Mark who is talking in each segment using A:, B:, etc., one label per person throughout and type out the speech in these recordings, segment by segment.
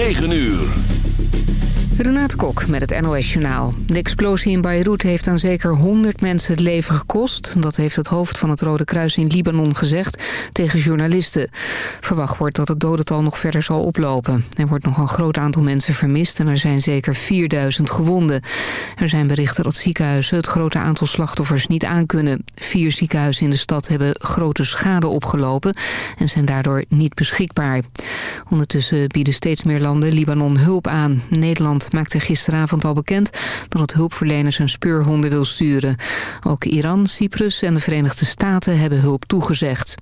A: 9 uur.
B: Renate Kok met het NOS Journaal. De explosie in Beirut heeft aan zeker 100 mensen het leven gekost. Dat heeft het hoofd van het Rode Kruis in Libanon gezegd tegen journalisten. Verwacht wordt dat het dodental nog verder zal oplopen. Er wordt nog een groot aantal mensen vermist en er zijn zeker 4000 gewonden. Er zijn berichten dat ziekenhuizen het grote aantal slachtoffers niet aankunnen. Vier ziekenhuizen in de stad hebben grote schade opgelopen en zijn daardoor niet beschikbaar. Ondertussen bieden steeds meer landen Libanon hulp aan. Nederland maakte gisteravond al bekend dat het hulpverleners een speurhonden wil sturen. Ook Iran, Cyprus en de Verenigde Staten hebben hulp toegezegd.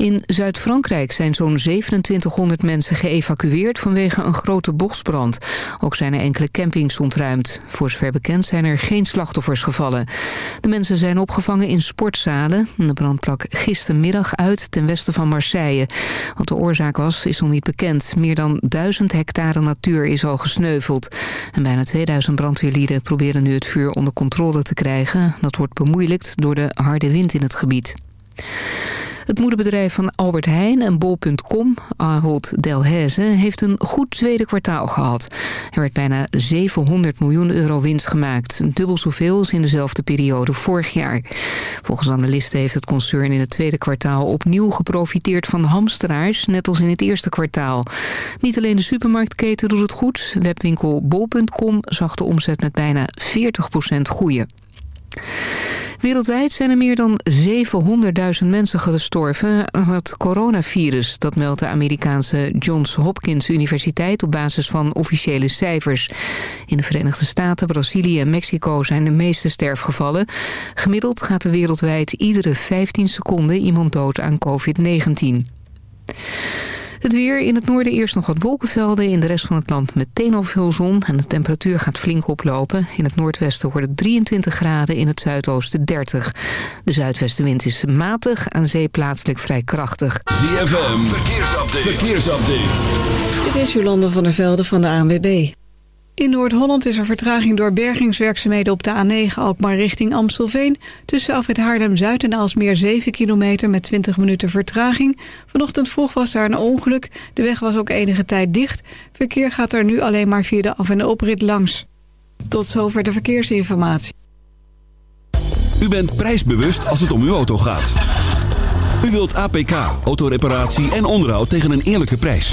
B: In Zuid-Frankrijk zijn zo'n 2700 mensen geëvacueerd vanwege een grote bosbrand. Ook zijn er enkele campings ontruimd. Voor zover bekend zijn er geen slachtoffers gevallen. De mensen zijn opgevangen in sportzalen. De brand plak gistermiddag uit ten westen van Marseille. Wat de oorzaak was, is nog niet bekend. Meer dan 1000 hectare natuur is al gesneuveld. En bijna 2000 brandweerlieden proberen nu het vuur onder controle te krijgen. Dat wordt bemoeilijkt door de harde wind in het gebied. Het moederbedrijf van Albert Heijn en Bol.com, Ahold Delhaize, heeft een goed tweede kwartaal gehad. Er werd bijna 700 miljoen euro winst gemaakt. Dubbel zoveel als in dezelfde periode vorig jaar. Volgens analisten heeft het concern in het tweede kwartaal opnieuw geprofiteerd van hamsteraars, net als in het eerste kwartaal. Niet alleen de supermarktketen doet het goed. Webwinkel Bol.com zag de omzet met bijna 40% groeien. Wereldwijd zijn er meer dan 700.000 mensen gestorven aan het coronavirus. Dat meldt de Amerikaanse Johns Hopkins Universiteit op basis van officiële cijfers. In de Verenigde Staten, Brazilië en Mexico zijn de meeste sterfgevallen. Gemiddeld gaat er wereldwijd iedere 15 seconden iemand dood aan COVID-19. Het weer in het noorden eerst nog wat wolkenvelden. In de rest van het land meteen al veel zon. En de temperatuur gaat flink oplopen. In het noordwesten wordt het 23 graden. In het zuidoosten 30. De zuidwestenwind is matig. Aan zee plaatselijk vrij krachtig.
A: ZFM. Verkeersupdate. Verkeersupdate.
C: Dit is Jolande van der Velde van de ANWB. In Noord-Holland is er vertraging door bergingswerkzaamheden op de A9 Alkmaar richting Amstelveen. Tussen Afrit Haarlem-Zuid en Alsmeer 7 kilometer met 20 minuten vertraging. Vanochtend vroeg was daar een ongeluk. De weg was ook enige tijd dicht. Verkeer gaat er nu alleen maar via de af- en oprit langs. Tot zover de verkeersinformatie.
A: U bent prijsbewust als het om uw auto gaat. U wilt APK, autoreparatie en onderhoud tegen een eerlijke prijs.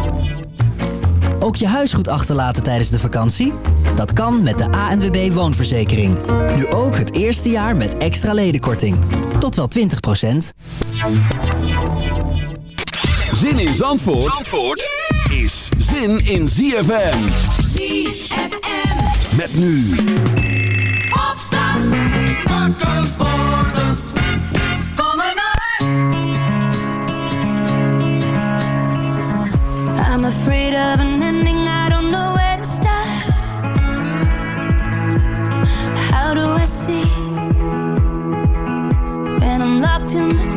D: Ook je huis goed achterlaten tijdens de vakantie? Dat kan met de ANWB Woonverzekering. Nu ook het eerste jaar met extra ledenkorting. Tot wel 20%
A: Zin in Zandvoort, Zandvoort is zin in ZFM.
E: ZFM.
A: Met nu.
E: Opstand.
F: Afraid of an ending, I don't know where to start. How do I see when I'm locked in the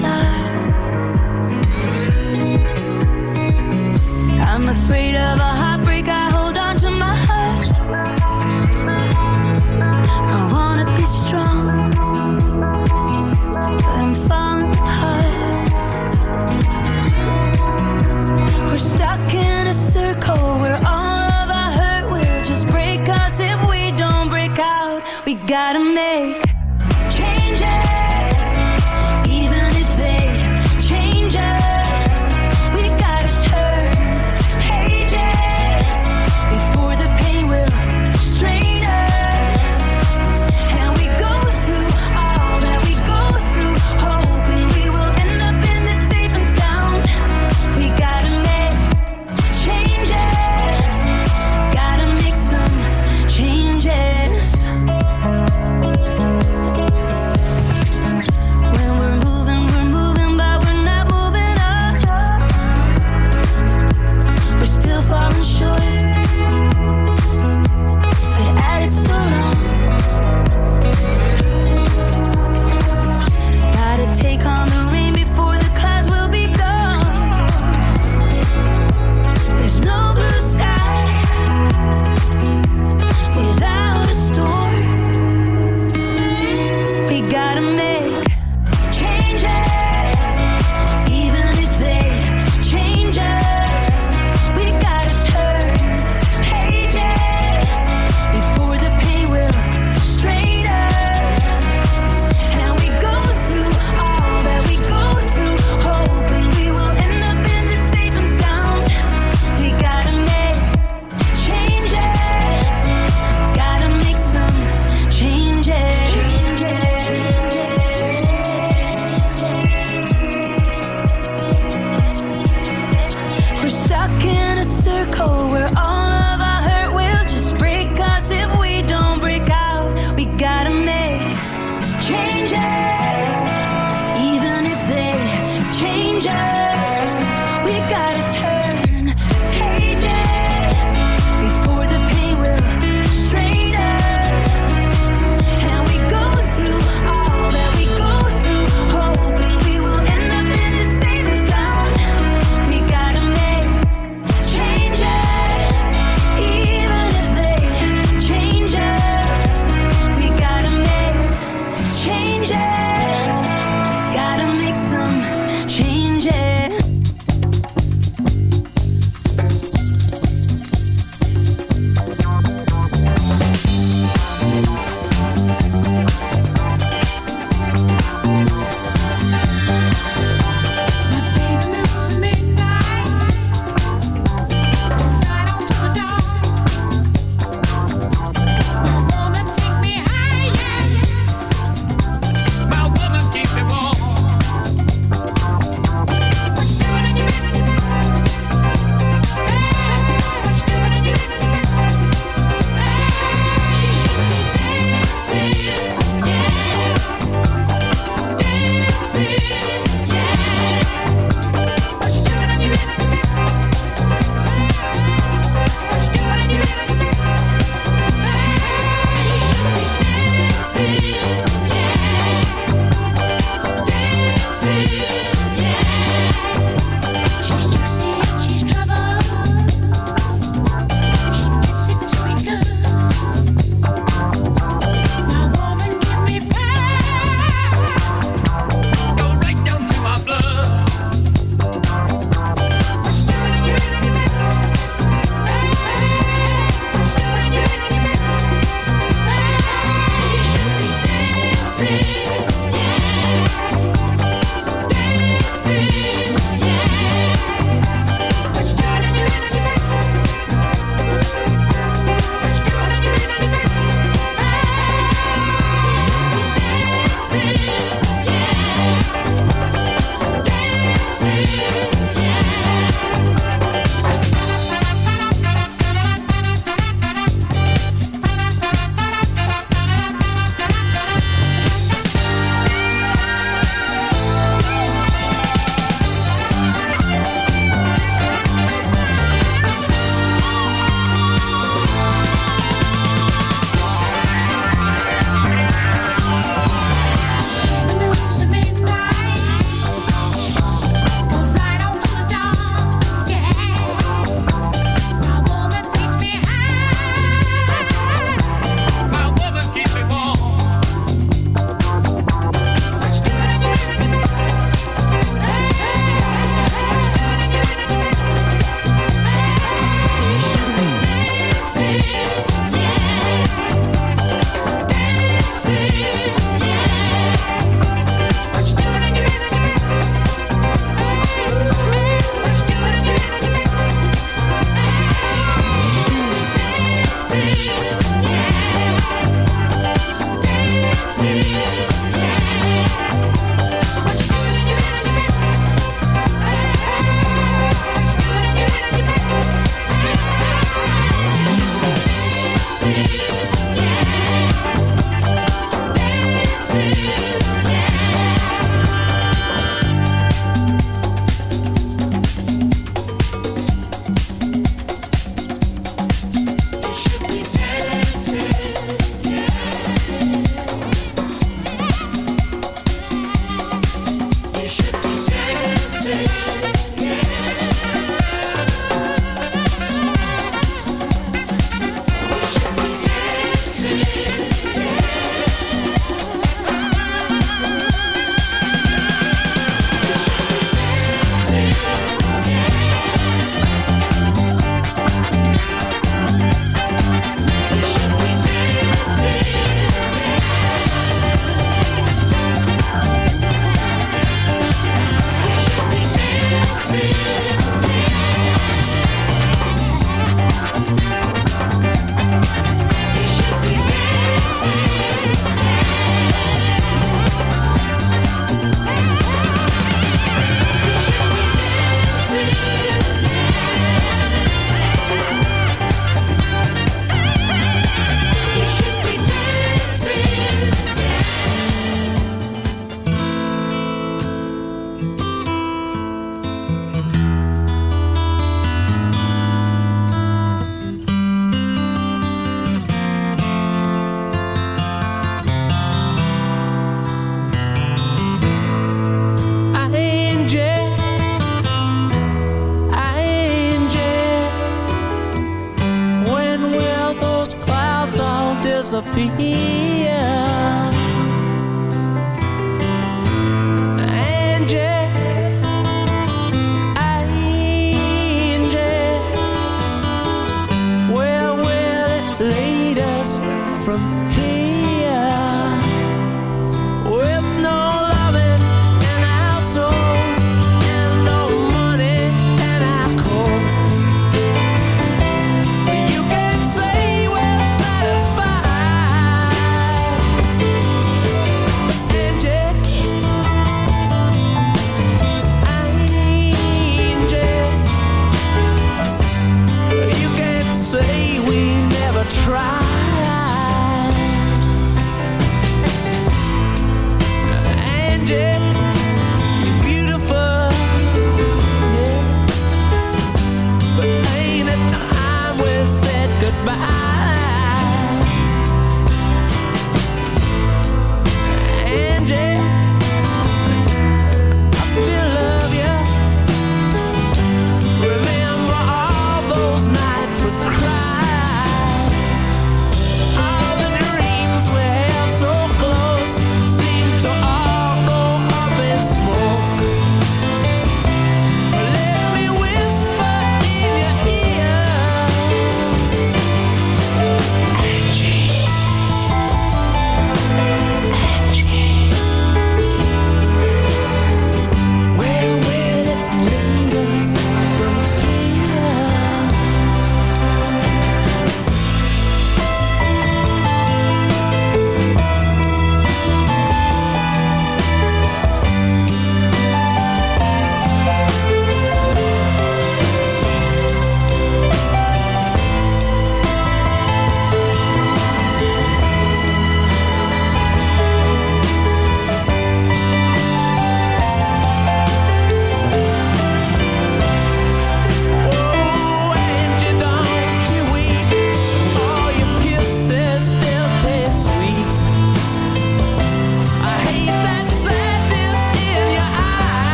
G: feel.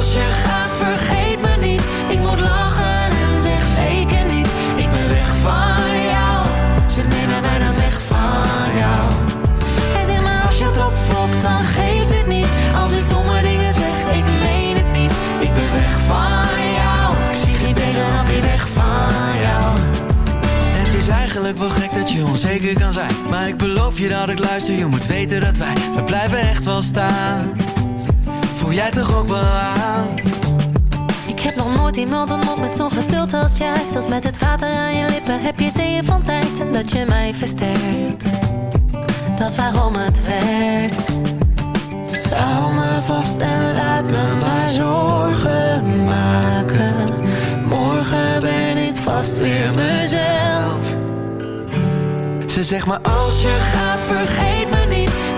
H: Als je gaat, vergeet me niet. Ik moet lachen en zeg zeker niet, Ik ben weg van jou. Zit nemen bijna weg van jou. Het
F: helemaal als je het opvlokt dan geeft het niet.
H: Als ik domme dingen zeg, ik weet het niet. Ik ben weg van jou. Ik zie geen dingen dan niet weg van jou. Het is eigenlijk wel gek dat je onzeker kan zijn. Maar ik beloof je dat ik luister. Je moet weten dat wij. We blijven echt van staan voel jij toch ook wel aan?
F: Ik heb nog nooit iemand ontmoet met zo'n geduld als jij. Zelfs met het water aan je lippen heb je zeeën van tijd. En dat je mij versterkt, dat is waarom het werkt.
H: Hou me vast en laat me maar zorgen maken. Morgen ben ik vast weer mezelf. Ze zegt maar als je gaat, vergeet me niet.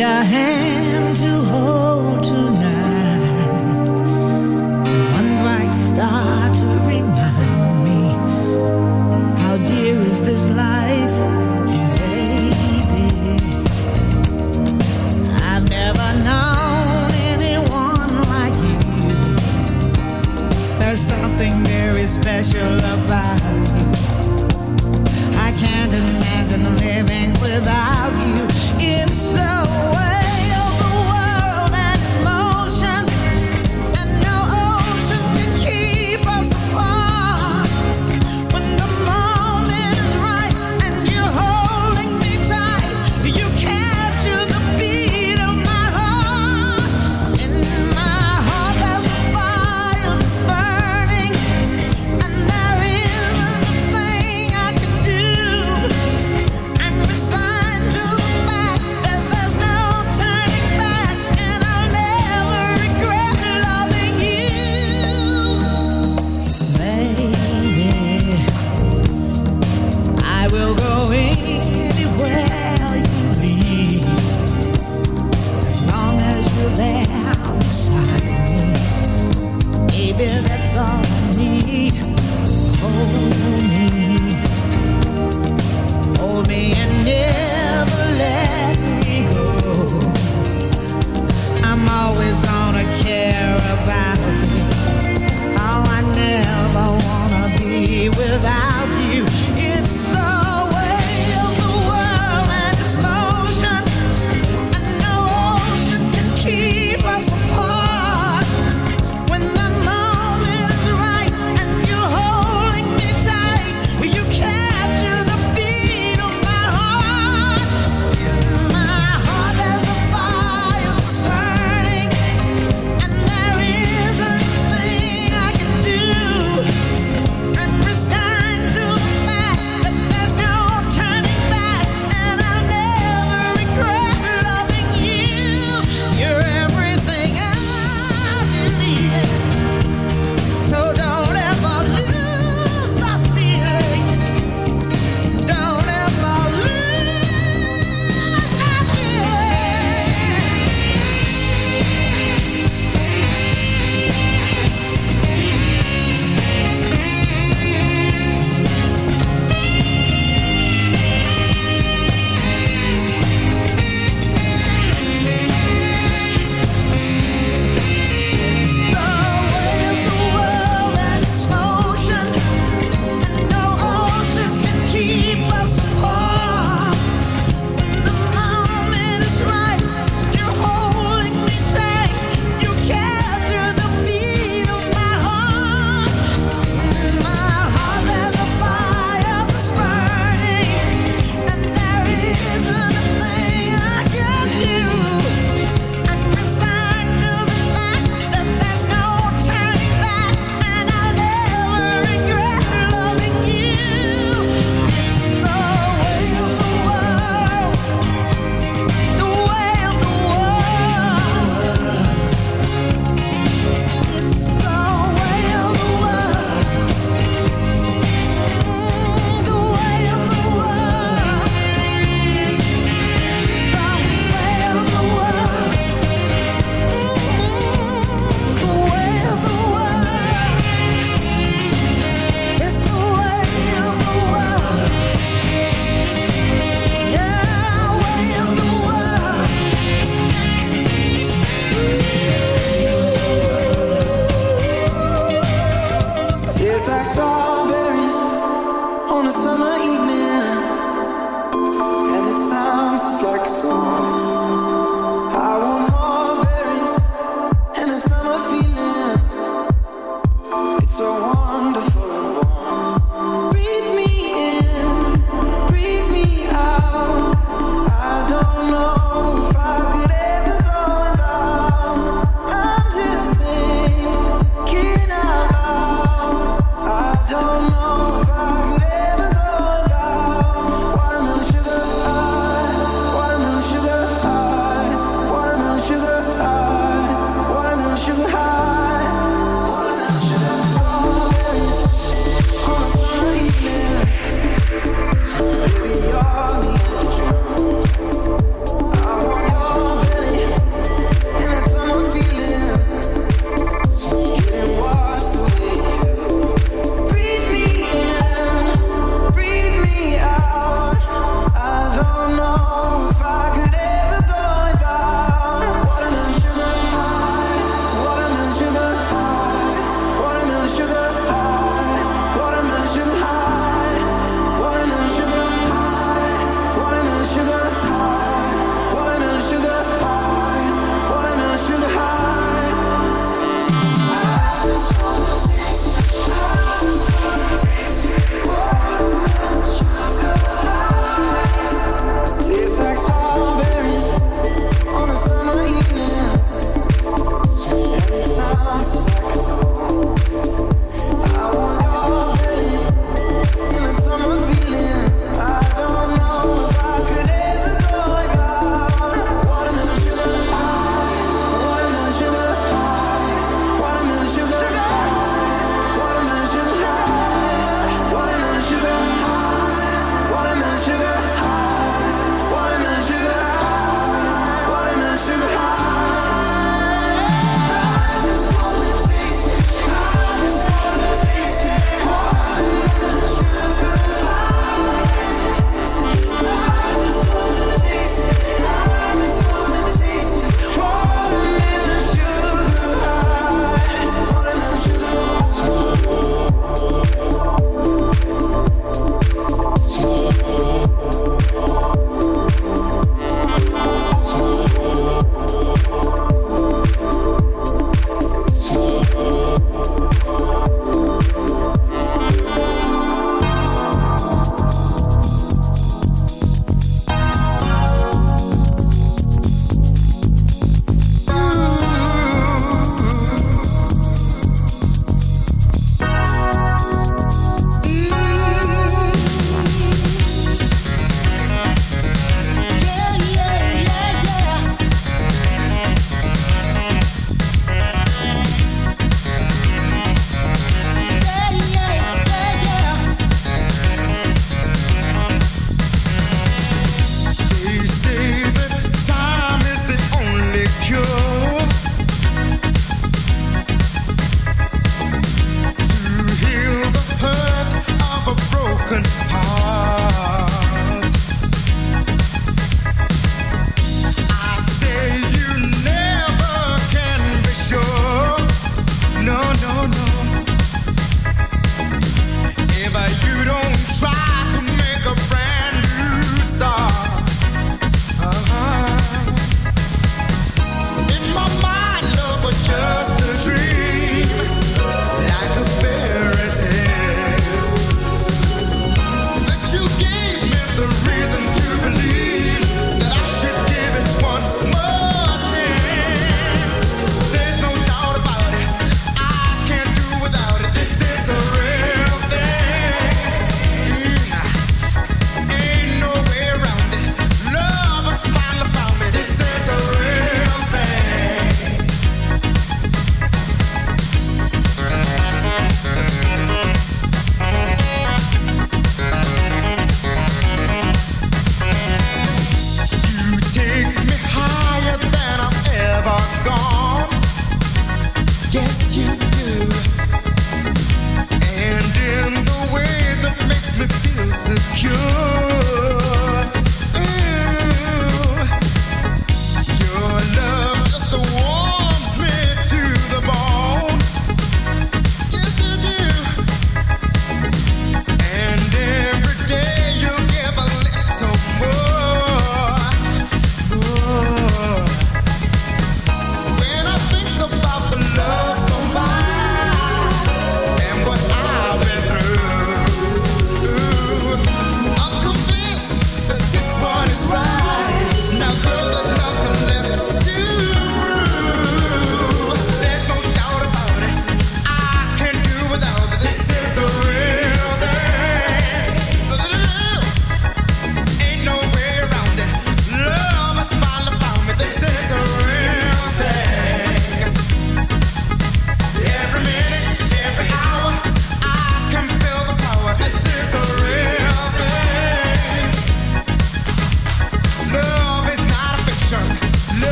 I: A
J: hand